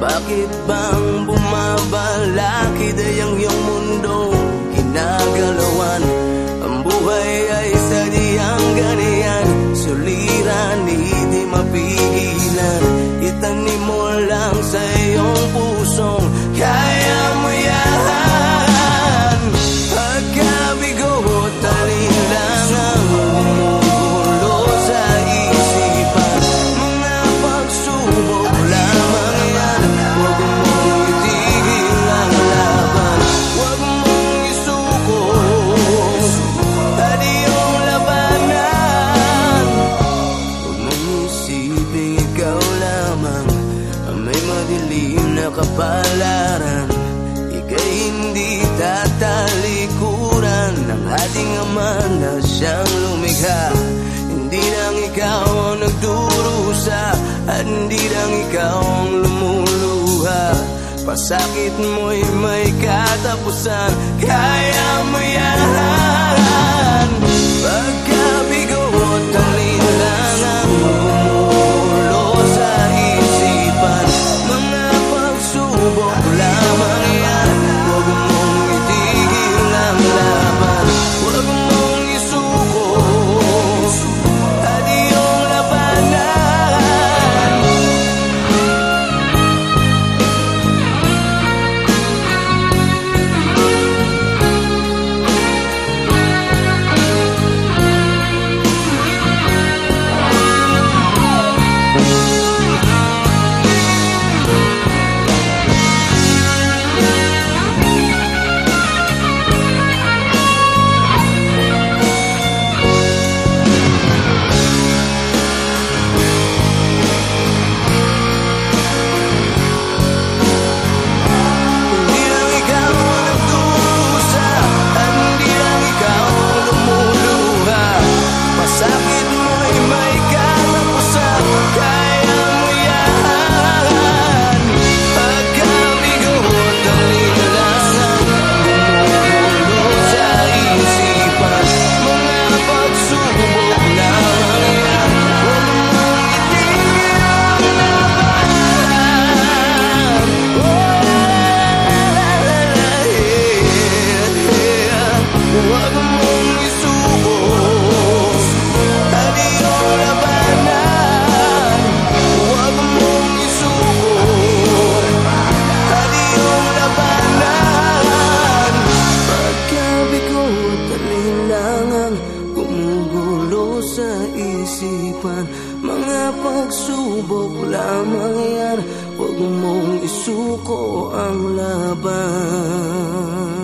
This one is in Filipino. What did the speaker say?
Bakit bang dilim na kapalaran. Ika'y hindi tatalikuran. Ng ating ama na siyang lumikha. Hindi lang ikaw ang nagdurusa At hindi lang ikaw ang lumuluha. Pasakit mo'y may katapusan Kaya isipan Mga pagsubok lamang yan. Huwag mong isuko ang laban.